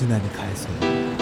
고스란히 가해서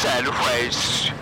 said waste.